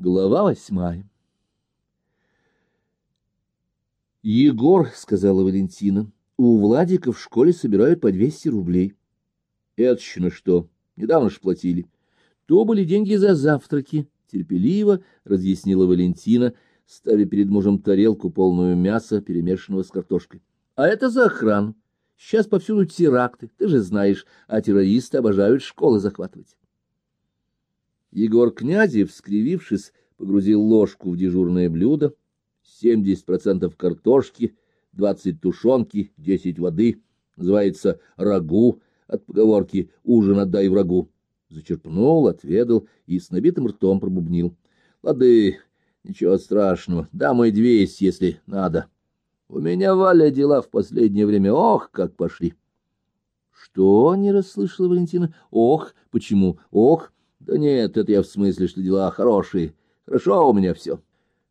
Глава восьмая «Егор», — сказала Валентина, — «у Владика в школе собирают по двести рублей». «Это на что? Недавно ж платили». «То были деньги за завтраки», — терпеливо разъяснила Валентина, ставя перед мужем тарелку, полную мяса, перемешанного с картошкой. «А это за охрану. Сейчас повсюду теракты, ты же знаешь, а террористы обожают школы захватывать». Егор Князев, скривившись, погрузил ложку в дежурное блюдо, семьдесят процентов картошки, двадцать тушенки, десять воды, называется «рагу», от поговорки «ужин отдай врагу». Зачерпнул, отведал и с набитым ртом пробубнил. «Лады, ничего страшного, да мой двести, если надо. У меня, Валя, дела в последнее время, ох, как пошли!» «Что?» — не расслышала Валентина. «Ох, почему? Ох!» Да нет, это я в смысле, что дела хорошие. Хорошо у меня все.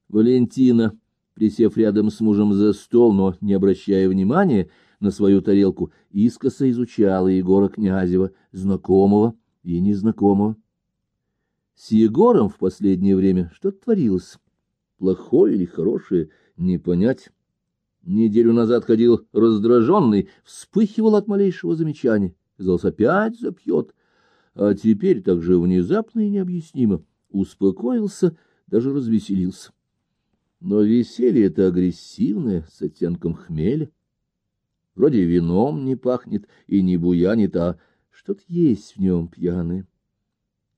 Валентина, присев рядом с мужем за стол, но не обращая внимания на свою тарелку, искоса изучала Егора Князева, знакомого и незнакомого. С Егором в последнее время что-то творилось. Плохое или хорошее, не понять. Неделю назад ходил раздраженный, вспыхивал от малейшего замечания. Казалось, опять запьет а теперь так же внезапно и необъяснимо успокоился, даже развеселился. Но веселье это агрессивное, с оттенком хмеля. Вроде вином не пахнет и не буянит, а что-то есть в нем пьяное.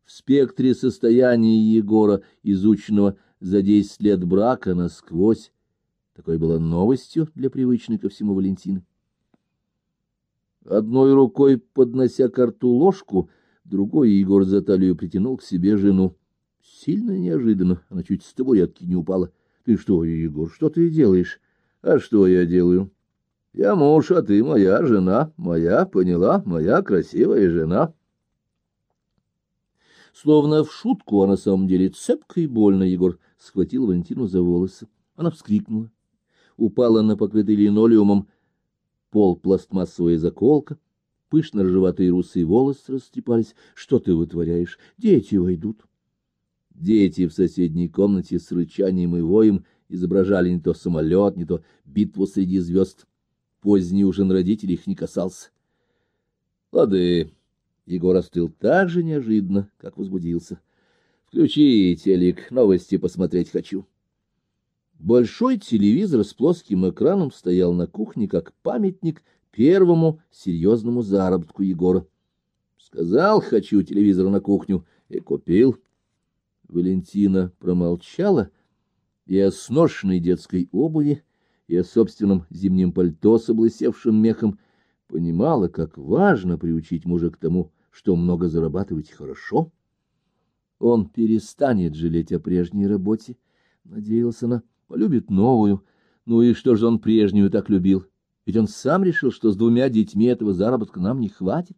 В спектре состояния Егора, изученного за десять лет брака насквозь, такой была новостью для привычной ко всему Валентины. Одной рукой, поднося к рту ложку, Другой Егор за талию притянул к себе жену. Сильно неожиданно, она чуть с табуретки не упала. — Ты что, Егор, что ты делаешь? — А что я делаю? — Я муж, а ты моя жена. Моя, поняла, моя красивая жена. Словно в шутку, а на самом деле цепко и больно Егор схватил Валентину за волосы. Она вскрикнула. Упала на покрытый линолеумом пол пластмассовая заколка — Пышно-ржеватые русые волосы растрепались. Что ты вытворяешь? Дети войдут. Дети в соседней комнате с рычанием и воем изображали не то самолет, не то битву среди звезд. Поздний ужин родителей их не касался. Лады. Егор остыл так же неожиданно, как возбудился. Включи телек, новости посмотреть хочу. Большой телевизор с плоским экраном стоял на кухне, как памятник первому серьезному заработку Егора. Сказал, хочу телевизор на кухню, и купил. Валентина промолчала и о сношенной детской обуви, и о собственном зимнем пальто с облысевшим мехом понимала, как важно приучить мужа к тому, что много зарабатывать хорошо. Он перестанет жалеть о прежней работе, надеялся она, полюбит новую. Ну и что же он прежнюю так любил? Ведь он сам решил, что с двумя детьми этого заработка нам не хватит.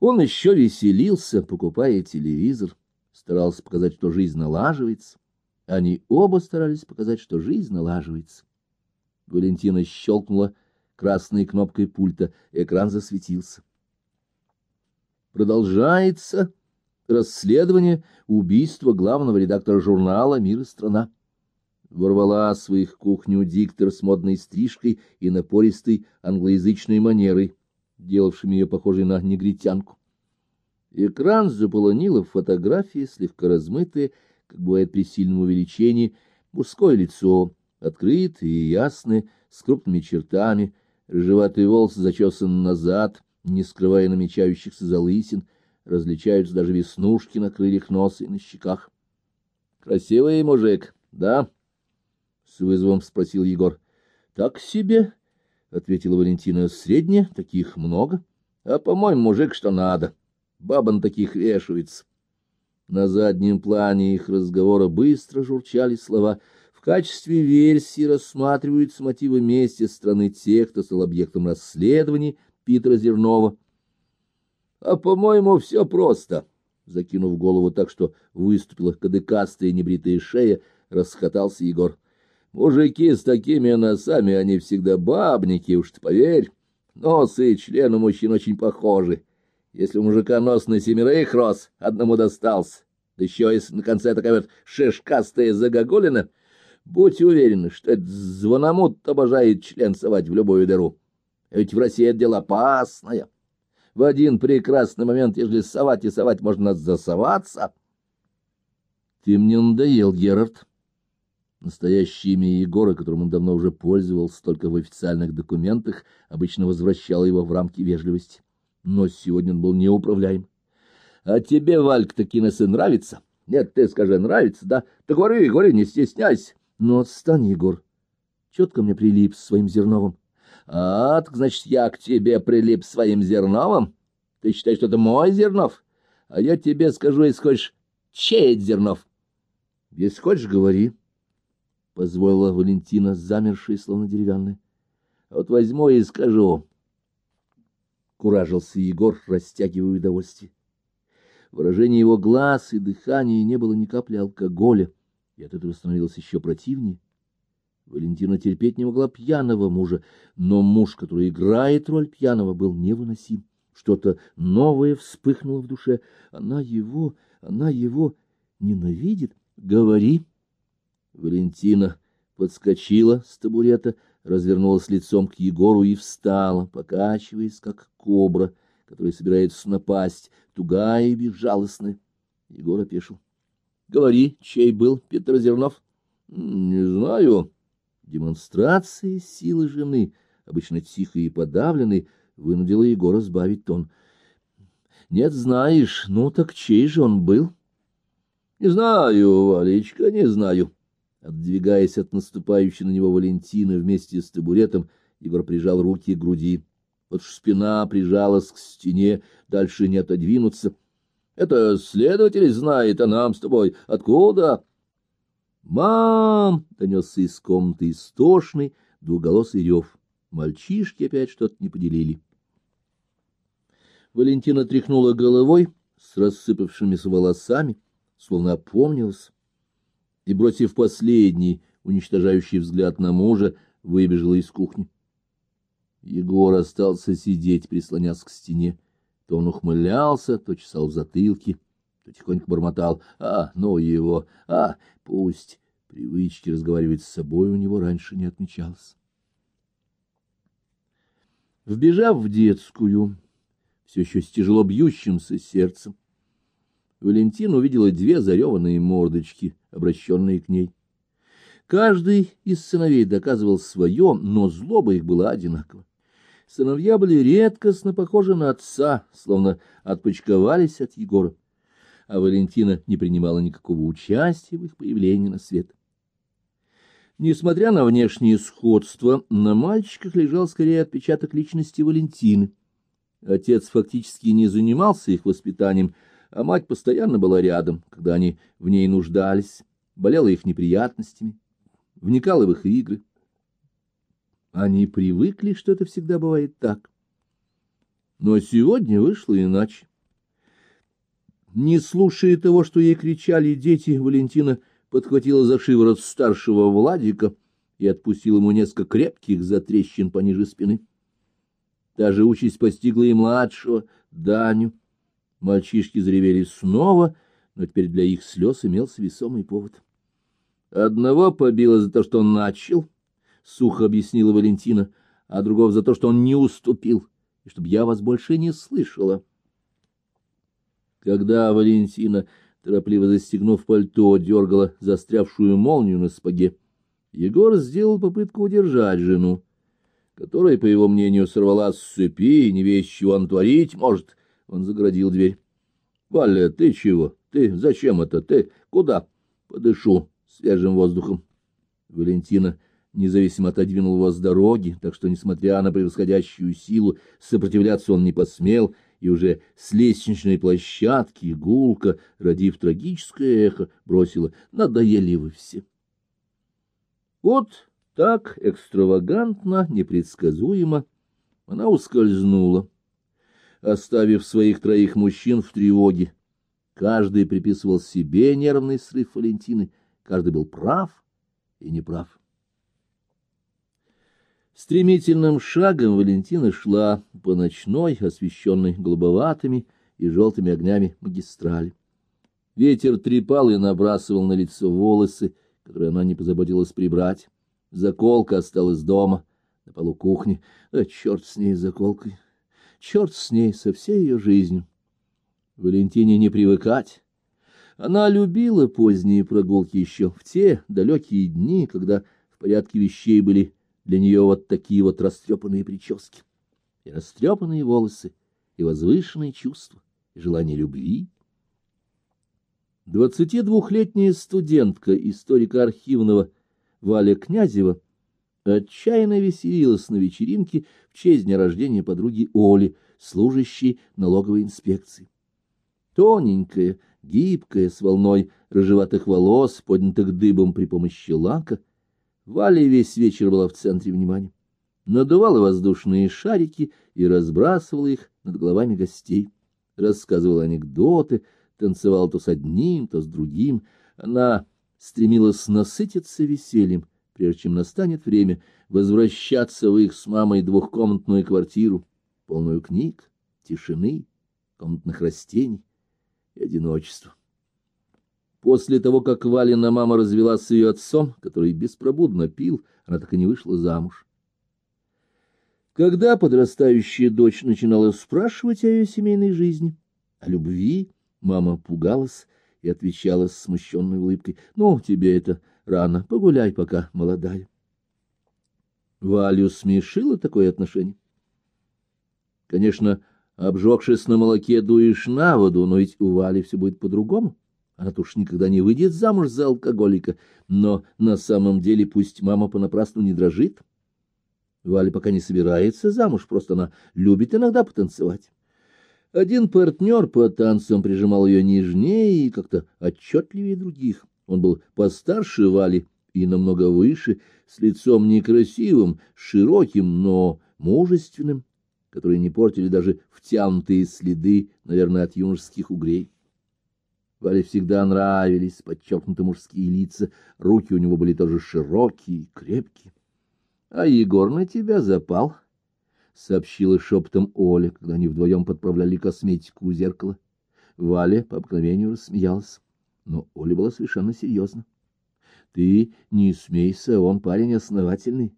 Он еще веселился, покупая телевизор, старался показать, что жизнь налаживается. Они оба старались показать, что жизнь налаживается. Валентина щелкнула красной кнопкой пульта, экран засветился. Продолжается расследование убийства главного редактора журнала «Мир и страна» ворвала своих кухню диктор с модной стрижкой и напористой англоязычной манерой, делавшими ее похожей на негритянку. Экран заполонила фотографии, слегка размытые, как бывает при сильном увеличении, мужское лицо, открытое и ясное, с крупными чертами, рыжеватые волосы зачесаны назад, не скрывая намечающихся залысин, различаются даже веснушки на крыльях носа и на щеках. Красивый мужик, да? С вызовом спросил Егор. Так себе, ответила Валентина. Средне, таких много. А по-моему, мужик что надо. Баба на таких вешается. На заднем плане их разговора быстро журчали слова. В качестве версии рассматриваются мотивы мести страны тех, кто стал объектом расследований Питера Зернова. А по-моему, все просто. Закинув голову так, что выступила кадыкастая небритая шея, расхотался Егор. Мужики с такими носами, они всегда бабники, уж ты поверь. Носы и члены у мужчин очень похожи. Если у мужика нос на семерых рос, одному достался. Да еще если на конце такая вот шишкастая загогулина, будь уверены, что этот звономут обожает член совать в любую дыру. Ведь в России это дело опасное. В один прекрасный момент, если совать и совать, можно засоваться. Ты мне надоел, Герард. Настоящее имя Егора, которым он давно уже пользовался, только в официальных документах, обычно возвращало его в рамки вежливости. Но сегодня он был неуправляем. — А тебе, Вальк, таки сын нравится? Нет, ты скажи, нравится, да? Да говори, говори, не стесняйся. Ну, отстань, Егор. Четко мне прилип своим зерновым. А, так значит, я к тебе прилип своим зерновым? Ты считаешь, что это мой зернов? А я тебе скажу, если хочешь, чей зернов? Если хочешь, говори позволила Валентина, замершая, словно деревянная. — Вот возьму и скажу. Куражился Егор, растягивая удовольствие. Выражение его глаз и дыхания не было ни капли алкоголя, и от этого становилось еще противнее. Валентина терпеть не могла пьяного мужа, но муж, который играет роль пьяного, был невыносим. Что-то новое вспыхнуло в душе. Она его, она его ненавидит. Говори. Валентина подскочила с табурета, развернулась лицом к Егору и встала, покачиваясь, как кобра, которая собирается напасть, тугая и безжалостная. Егор опешил. — Говори, чей был Петр Зернов? — Не знаю. Демонстрация силы жены, обычно тихой и подавленной, вынудила Егора сбавить тон. — Нет, знаешь, ну так чей же он был? — Не знаю, Валечка, не знаю. Отдвигаясь от наступающей на него Валентины вместе с табуретом, Егор прижал руки к груди. Вот спина прижалась к стене, дальше не отодвинуться. — Это следователь знает, а нам с тобой откуда? «Мам!» — донесся из комнаты истошный, двуголосый рев. Мальчишки опять что-то не поделили. Валентина тряхнула головой с рассыпавшимися волосами, словно опомнилась и, бросив последний, уничтожающий взгляд на мужа, выбежала из кухни. Егор остался сидеть, прислонясь к стене. То он ухмылялся, то чесал в затылке, то тихонько бормотал. «А, ну его! А, пусть!» Привычки разговаривать с собой у него раньше не отмечалось. Вбежав в детскую, все еще с тяжело бьющимся сердцем, Валентина увидела две зареванные мордочки, обращенные к ней. Каждый из сыновей доказывал свое, но злоба их была одинакова. Сыновья были редкостно похожи на отца, словно отпочковались от Егора, а Валентина не принимала никакого участия в их появлении на свет. Несмотря на внешнее сходство, на мальчиках лежал скорее отпечаток личности Валентины. Отец фактически не занимался их воспитанием, а мать постоянно была рядом, когда они в ней нуждались, болела их неприятностями, вникала в их игры. Они привыкли, что это всегда бывает так. Но сегодня вышло иначе. Не слушая того, что ей кричали дети, Валентина подхватила за шиворот старшего Владика и отпустила ему несколько крепких затрещин пониже спины. Та же участь постигла и младшего, Даню. Мальчишки заревели снова, но теперь для их слез имелся весомый повод. Одного побило за то, что он начал, — сухо объяснила Валентина, а другого за то, что он не уступил, и чтобы я вас больше не слышала. Когда Валентина, торопливо застегнув пальто, дергала застрявшую молнию на спаге, Егор сделал попытку удержать жену, которая, по его мнению, сорвалась с цепи и не весь чего он может — он заградил дверь. — Валя, ты чего? Ты зачем это? Ты куда? — Подышу свежим воздухом. Валентина независимо отодвинул его с дороги, так что, несмотря на превосходящую силу, сопротивляться он не посмел, и уже с лестничной площадки гулка, родив трагическое эхо, бросила «Надоели вы все». Вот так экстравагантно, непредсказуемо она ускользнула оставив своих троих мужчин в тревоге. Каждый приписывал себе нервный срыв Валентины, каждый был прав и неправ. Стремительным шагом Валентина шла по ночной, освещенной голубоватыми и желтыми огнями магистрали. Ветер трепал и набрасывал на лицо волосы, которые она не позаботилась прибрать. Заколка осталась дома, на полу кухни. А черт с ней, заколкой! Черт с ней, со всей ее жизнью! Валентине не привыкать. Она любила поздние прогулки еще в те далекие дни, когда в порядке вещей были для нее вот такие вот растрепанные прически, и растрепанные волосы, и возвышенные чувства, и желание любви. Двадцатидвухлетняя студентка историка архивного Валя Князева отчаянно веселилась на вечеринке в честь дня рождения подруги Оли, служащей налоговой инспекции. Тоненькая, гибкая, с волной рыжеватых волос, поднятых дыбом при помощи лака, Валя весь вечер была в центре внимания. Надувала воздушные шарики и разбрасывала их над головами гостей. Рассказывала анекдоты, танцевала то с одним, то с другим. Она стремилась насытиться весельем, прежде чем настанет время возвращаться в их с мамой двухкомнатную квартиру, полную книг, тишины, комнатных растений и одиночества. После того, как Валина мама развелась с ее отцом, который беспробудно пил, она так и не вышла замуж. Когда подрастающая дочь начинала спрашивать о ее семейной жизни, о любви, мама пугалась и отвечала с смущенной улыбкой, «Ну, тебе это рано, погуляй, пока молодая». Валю смешило такое отношение. Конечно, обжегшись на молоке, дуешь на воду, но ведь у Вали все будет по-другому. Она-то уж никогда не выйдет замуж за алкоголика, но на самом деле пусть мама понапрасну не дрожит. Валя пока не собирается замуж, просто она любит иногда потанцевать. Один партнер по танцам прижимал ее нежнее и как-то отчетливее других. Он был постарше Вали и намного выше, с лицом некрасивым, широким, но мужественным, которые не портили даже втянутые следы, наверное, от юношеских угрей. Вале всегда нравились подчеркнуто мужские лица, руки у него были тоже широкие и крепкие. — А Егор на тебя запал, — сообщила шепотом Оля, когда они вдвоем подправляли косметику у зеркала. Валя по обыкновению рассмеялась, но Оля была совершенно серьезна. — Ты не смейся, он парень основательный.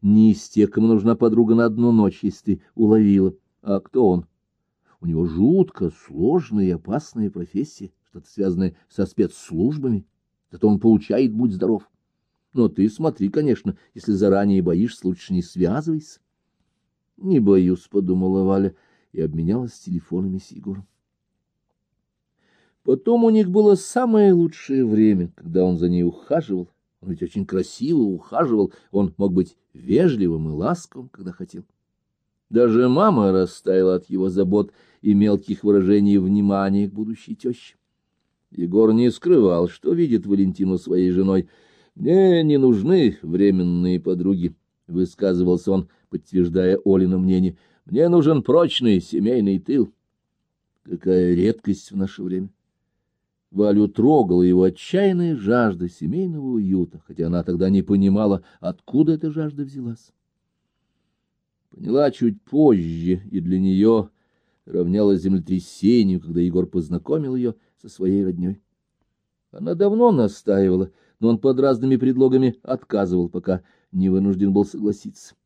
Не из тех, кому нужна подруга на одну ночь, если ты уловила. А кто он? У него жутко сложная и опасная профессия что-то связанное со спецслужбами, зато он получает «Будь здоров». Но ты смотри, конечно, если заранее боишься, лучше не связывайся. — Не боюсь, — подумала Валя, и обменялась телефонами с Егором. Потом у них было самое лучшее время, когда он за ней ухаживал. Он ведь очень красиво ухаживал, он мог быть вежливым и ласковым, когда хотел. Даже мама растаяла от его забот и мелких выражений внимания к будущей теще. Егор не скрывал, что видит Валентину своей женой. «Мне не нужны временные подруги», — высказывался он, подтверждая Олина мнение. «Мне нужен прочный семейный тыл». Какая редкость в наше время! Валю трогала его отчаянная жажда семейного уюта, хотя она тогда не понимала, откуда эта жажда взялась. Поняла чуть позже, и для нее равнялось землетрясению, когда Егор познакомил ее со своей родней. Она давно настаивала, но он под разными предлогами отказывал, пока не вынужден был согласиться.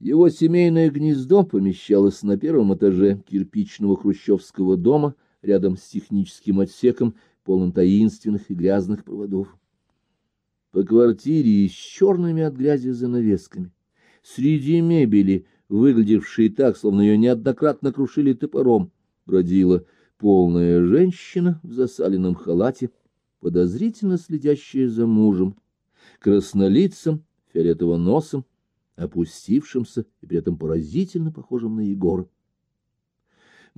Его семейное гнездо помещалось на первом этаже кирпичного хрущевского дома рядом с техническим отсеком, полным таинственных и грязных проводов. По квартире с черными от грязи занавесками, среди мебели, выглядевшей так, словно ее неоднократно крушили топором, бродила полная женщина в засаленном халате, подозрительно следящая за мужем, краснолицым, фиолетовым носом, опустившимся и при этом поразительно похожим на Егора.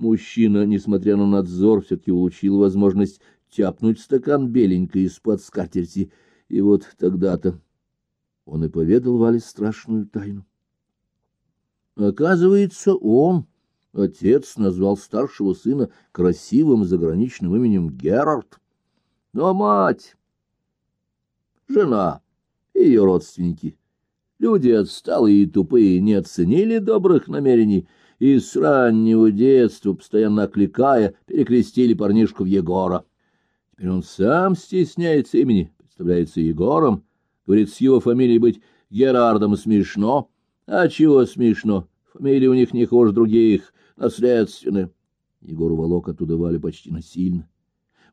Мужчина, несмотря на надзор, все-таки улучил возможность тяпнуть стакан беленькой из-под скатерти, и вот тогда-то он и поведал Вале страшную тайну. Оказывается, он Отец назвал старшего сына красивым заграничным именем Герард. Но мать, жена и ее родственники, люди отсталые и тупые, не оценили добрых намерений и с раннего детства, постоянно окликая, перекрестили парнишку в Егора. Теперь он сам стесняется имени, представляется Егором, говорит, с его фамилией быть Герардом смешно. А чего смешно? Фамилии у них не хуже других, наследственные. Егор волок оттуда Валю почти насильно.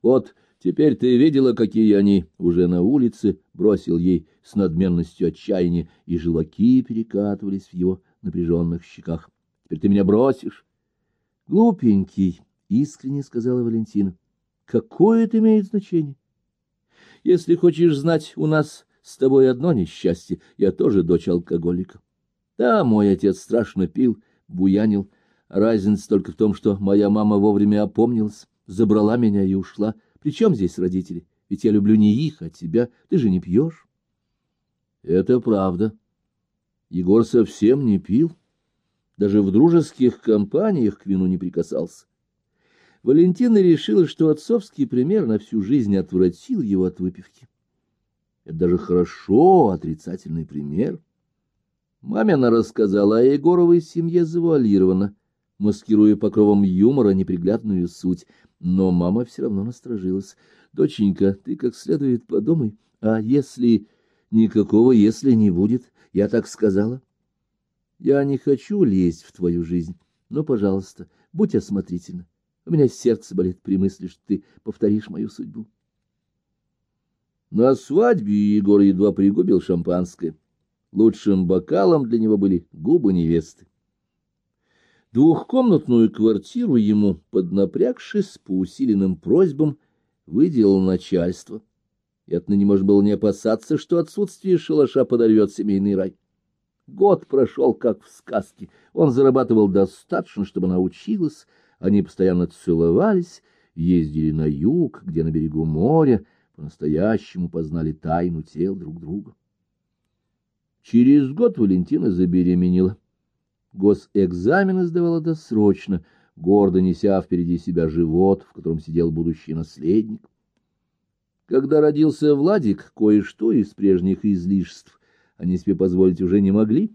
Вот теперь ты видела, какие они уже на улице, бросил ей с надменностью отчаяния, и желаки перекатывались в его напряженных щеках. Теперь ты меня бросишь? Глупенький, искренне сказала Валентина. Какое это имеет значение? Если хочешь знать, у нас с тобой одно несчастье. Я тоже дочь алкоголика. Да, мой отец страшно пил, буянил. Разница только в том, что моя мама вовремя опомнилась, забрала меня и ушла. Причем здесь родители? Ведь я люблю не их, а тебя. Ты же не пьешь. Это правда. Егор совсем не пил. Даже в дружеских компаниях к вину не прикасался. Валентина решила, что отцовский пример на всю жизнь отвратил его от выпивки. Это даже хорошо, отрицательный пример. Мамина рассказала о Егоровой семье завуалированно, маскируя покровом юмора неприглядную суть, но мама все равно насторожилась. «Доченька, ты как следует подумай, а если никакого «если» не будет, я так сказала?» «Я не хочу лезть в твою жизнь, но, пожалуйста, будь осмотрительна. У меня сердце болит при мысли, что ты повторишь мою судьбу». На свадьбе Егор едва пригубил шампанское. Лучшим бокалом для него были губы невесты. Двухкомнатную квартиру ему, поднапрягшись по усиленным просьбам, выделило начальство, и отныне можно было не опасаться, что отсутствие шалаша подорвет семейный рай. Год прошел, как в сказке. Он зарабатывал достаточно, чтобы она училась, они постоянно целовались, ездили на юг, где на берегу моря, по-настоящему познали тайну тел друг друга. Через год Валентина забеременела. Госэкзамены сдавала досрочно, гордо неся впереди себя живот, в котором сидел будущий наследник. Когда родился Владик, кое-что из прежних излишеств они себе позволить уже не могли.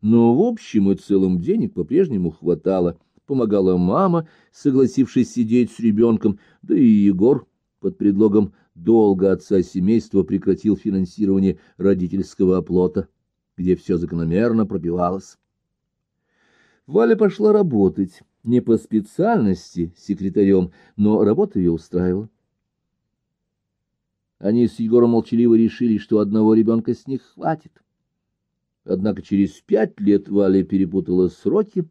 Но в общем и целом денег по-прежнему хватало. Помогала мама, согласившись сидеть с ребенком, да и Егор под предлогом долга отца семейства прекратил финансирование родительского оплота, где все закономерно пробивалось. Валя пошла работать, не по специальности секретарем, но работа ее устраивала. Они с Егором молчаливо решили, что одного ребенка с них хватит. Однако через пять лет Валя перепутала сроки,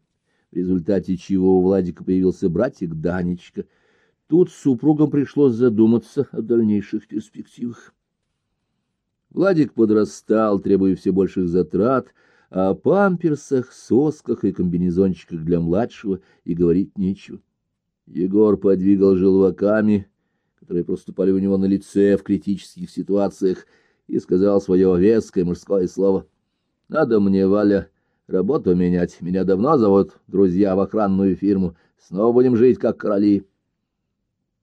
в результате чего у Владика появился братик Данечка — Тут супругам пришлось задуматься о дальнейших перспективах. Владик подрастал, требуя все больших затрат, а о памперсах, сосках и комбинезончиках для младшего и говорить нечего. Егор подвигал желваками, которые проступали у него на лице в критических ситуациях, и сказал свое веское мужское слово. — Надо мне, Валя, работу менять. Меня давно зовут друзья в охранную фирму. Снова будем жить, как короли.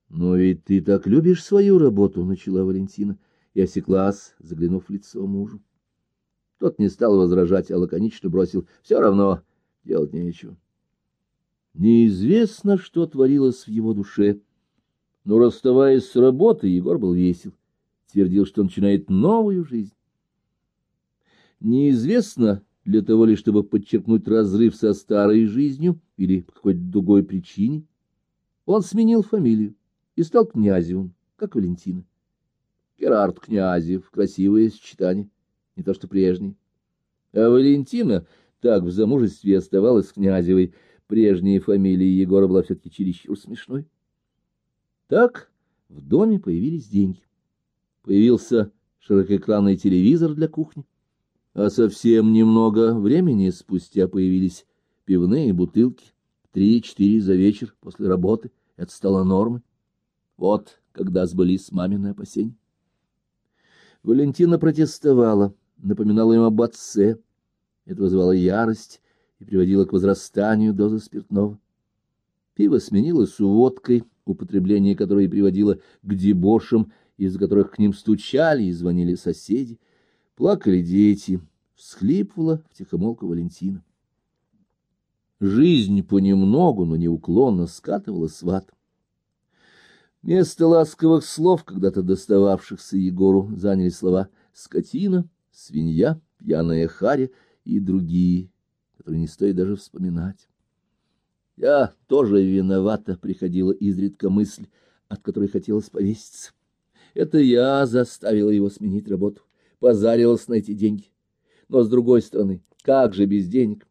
Но ведь ты так любишь свою работу, начала Валентина и осеклась, заглянув в лицо мужу. Тот не стал возражать, а лаконично бросил: «Все равно делать нечего". Неизвестно, что творилось в его душе, но расставаясь с работой, Егор был весел, твердил, что начинает новую жизнь. Неизвестно, для того ли, чтобы подчеркнуть разрыв со старой жизнью или по какой-то другой причине, он сменил фамилию и стал князевым, как Валентина. Герард Князев, красивое сочетание, не то что прежний. А Валентина так в замужестве оставалась Князевой, прежняя фамилия Егора была все-таки чересчур смешной. Так в доме появились деньги. Появился широкоэкранный телевизор для кухни, а совсем немного времени спустя появились пивные бутылки, три-четыре за вечер после работы. Это стало нормой. Вот когда сбылись мамины опасения. Валентина протестовала, напоминала им об отце. Это вызывало ярость и приводило к возрастанию дозы спиртного. Пиво сменилось водкой, употребление которой приводило к дебошам, из которых к ним стучали и звонили соседи. Плакали дети, всхлипывала втихомолку Валентина. Жизнь понемногу, но неуклонно скатывалась в ад. Место ласковых слов, когда-то достававшихся Егору, заняли слова «скотина», «свинья», «пьяная харя» и другие, которые не стоит даже вспоминать. «Я тоже виновата», — приходила изредка мысль, от которой хотелось повеситься. Это я заставила его сменить работу, позарилась на эти деньги. Но, с другой стороны, как же без денег?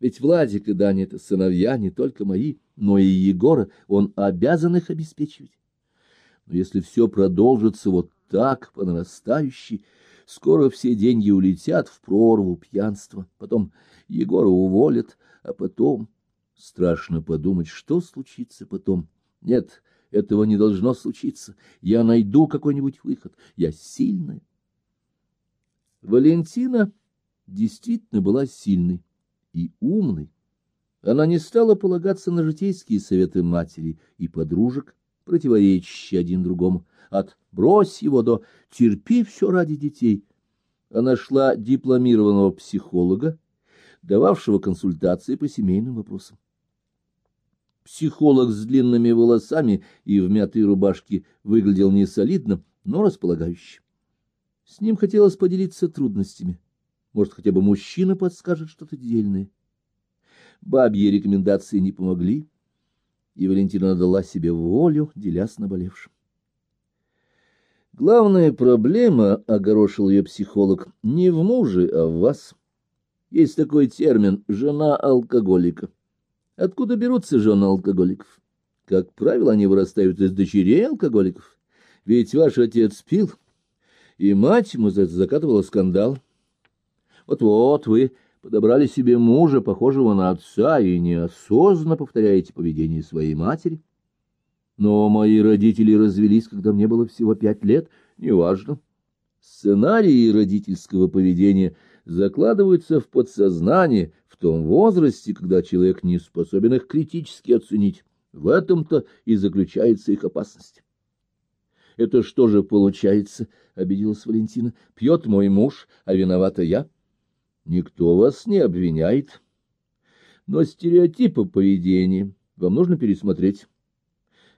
Ведь Владик и Даня — это сыновья не только мои, но и Егора, он обязан их обеспечивать. Но если все продолжится вот так, по нарастающей, скоро все деньги улетят в прорву пьянства, потом Егора уволят, а потом... Страшно подумать, что случится потом. Нет, этого не должно случиться. Я найду какой-нибудь выход. Я сильная. Валентина действительно была сильной и умной. Она не стала полагаться на житейские советы матери и подружек, противоречащие один другому. От «брось его» до «терпи все ради детей». Она шла дипломированного психолога, дававшего консультации по семейным вопросам. Психолог с длинными волосами и в мятой рубашке выглядел не солидно, но располагающе. С ним хотелось поделиться трудностями. Может, хотя бы мужчина подскажет что-то дельное. Бабьи рекомендации не помогли, и Валентина дала себе волю, деля с наболевшим. Главная проблема, — огорошил ее психолог, — не в муже, а в вас. Есть такой термин — жена алкоголика. Откуда берутся жены алкоголиков? Как правило, они вырастают из дочерей алкоголиков. Ведь ваш отец пил, и мать ему за это закатывала скандал. Вот-вот вы подобрали себе мужа, похожего на отца, и неосознанно повторяете поведение своей матери. Но мои родители развелись, когда мне было всего пять лет, неважно. Сценарии родительского поведения закладываются в подсознание в том возрасте, когда человек не способен их критически оценить. В этом-то и заключается их опасность. — Это что же получается? — обиделась Валентина. — Пьет мой муж, а виновата я. — Никто вас не обвиняет. Но стереотипы поведения вам нужно пересмотреть.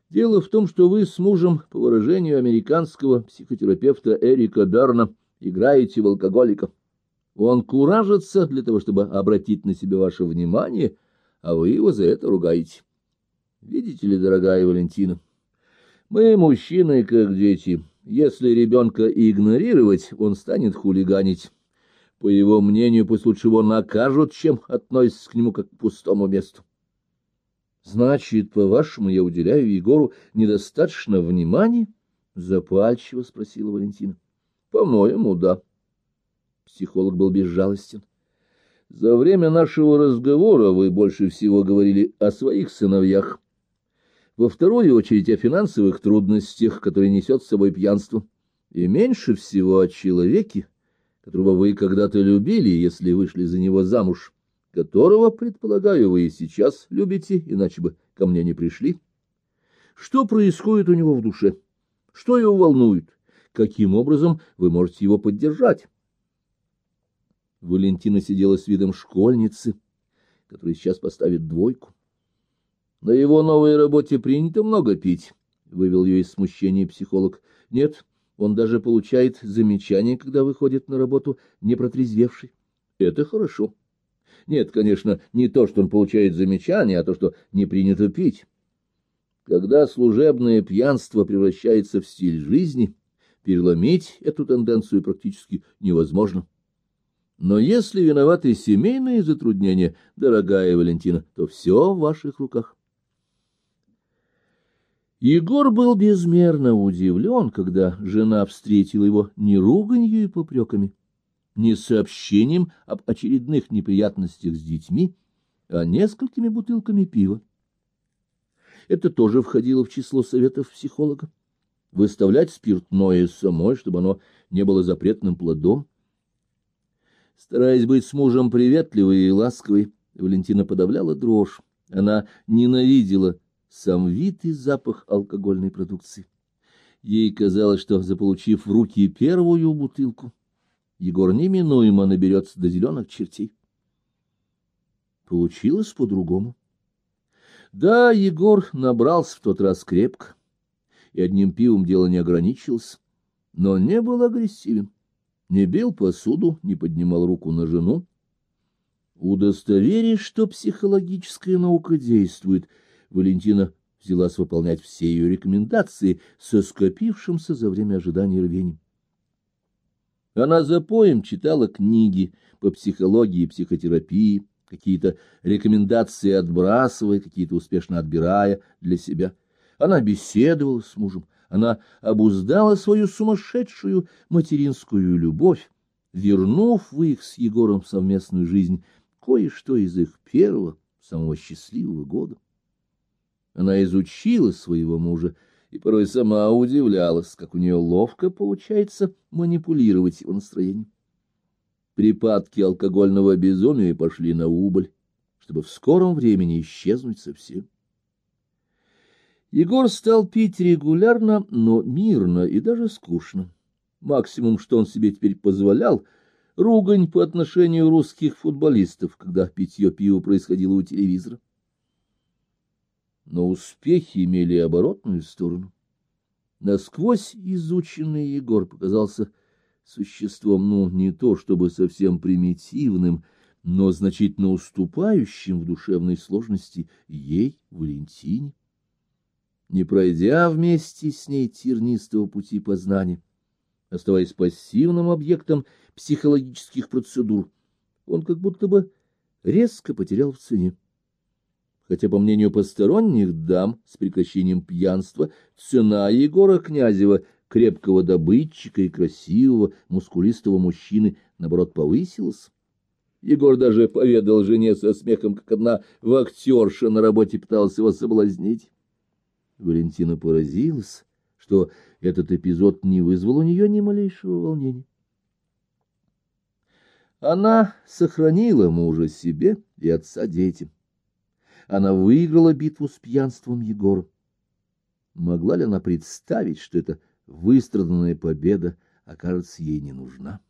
Дело в том, что вы с мужем, по выражению американского психотерапевта Эрика Берна, играете в алкоголика. Он куражится для того, чтобы обратить на себя ваше внимание, а вы его за это ругаете. Видите ли, дорогая Валентина, мы, мужчины, как дети. Если ребенка игнорировать, он станет хулиганить. По его мнению, пусть лучше его накажут, чем относятся к нему как к пустому месту. Значит, по-вашему, я уделяю Егору недостаточно внимания? Запальчиво спросила Валентина. По-моему, да. Психолог был безжалостен. За время нашего разговора вы больше всего говорили о своих сыновьях. Во вторую очередь о финансовых трудностях, которые несет с собой пьянство. И меньше всего о человеке, которого вы когда-то любили, если вышли за него замуж которого, предполагаю, вы и сейчас любите, иначе бы ко мне не пришли. Что происходит у него в душе? Что его волнует? Каким образом вы можете его поддержать? Валентина сидела с видом школьницы, которая сейчас поставит двойку. На его новой работе принято много пить, — вывел ее из смущения психолог. Нет, он даже получает замечания, когда выходит на работу, не протрезвевший. Это хорошо. Нет, конечно, не то, что он получает замечания, а то, что не принято пить. Когда служебное пьянство превращается в стиль жизни, переломить эту тенденцию практически невозможно. Но если виноваты семейные затруднения, дорогая Валентина, то все в ваших руках. Егор был безмерно удивлен, когда жена встретила его не руганью и попреками, не сообщением об очередных неприятностях с детьми, а несколькими бутылками пива. Это тоже входило в число советов психолога. Выставлять спиртное самой, чтобы оно не было запретным плодом. Стараясь быть с мужем приветливой и ласковой, Валентина подавляла дрожь. Она ненавидела сам вид и запах алкогольной продукции. Ей казалось, что, заполучив в руки первую бутылку, Егор неминуемо наберется до зеленых чертей. получилось по-другому. Да, Егор набрался в тот раз крепко, и одним пивом дело не ограничилось, но не был агрессивен, не бил посуду, не поднимал руку на жену. Удостоверясь, что психологическая наука действует, Валентина взялась выполнять все ее рекомендации со скопившимся за время ожидания рвением. Она за поем читала книги по психологии и психотерапии, какие-то рекомендации отбрасывая, какие-то успешно отбирая для себя. Она беседовала с мужем, она обуздала свою сумасшедшую материнскую любовь, вернув в их с Егором совместную жизнь кое-что из их первого, самого счастливого года. Она изучила своего мужа и порой сама удивлялась, как у нее ловко получается манипулировать его настроением. Припадки алкогольного безумия пошли на убыль, чтобы в скором времени исчезнуть совсем. Егор стал пить регулярно, но мирно и даже скучно. Максимум, что он себе теперь позволял, ругань по отношению русских футболистов, когда питье пива происходило у телевизора. Но успехи имели оборотную сторону. Насквозь изученный Егор показался существом, ну, не то чтобы совсем примитивным, но значительно уступающим в душевной сложности ей, Валентине. Не пройдя вместе с ней тернистого пути познания, оставаясь пассивным объектом психологических процедур, он как будто бы резко потерял в цене хотя, по мнению посторонних дам, с прекращением пьянства цена Егора Князева, крепкого добытчика и красивого, мускулистого мужчины, наоборот, повысилась. Егор даже поведал жене со смехом, как одна вахтерша на работе пыталась его соблазнить. Валентина поразилась, что этот эпизод не вызвал у нее ни малейшего волнения. Она сохранила мужа себе и отца детям она выиграла битву с пьянством Егора. Могла ли она представить, что эта выстраданная победа окажется ей не нужна?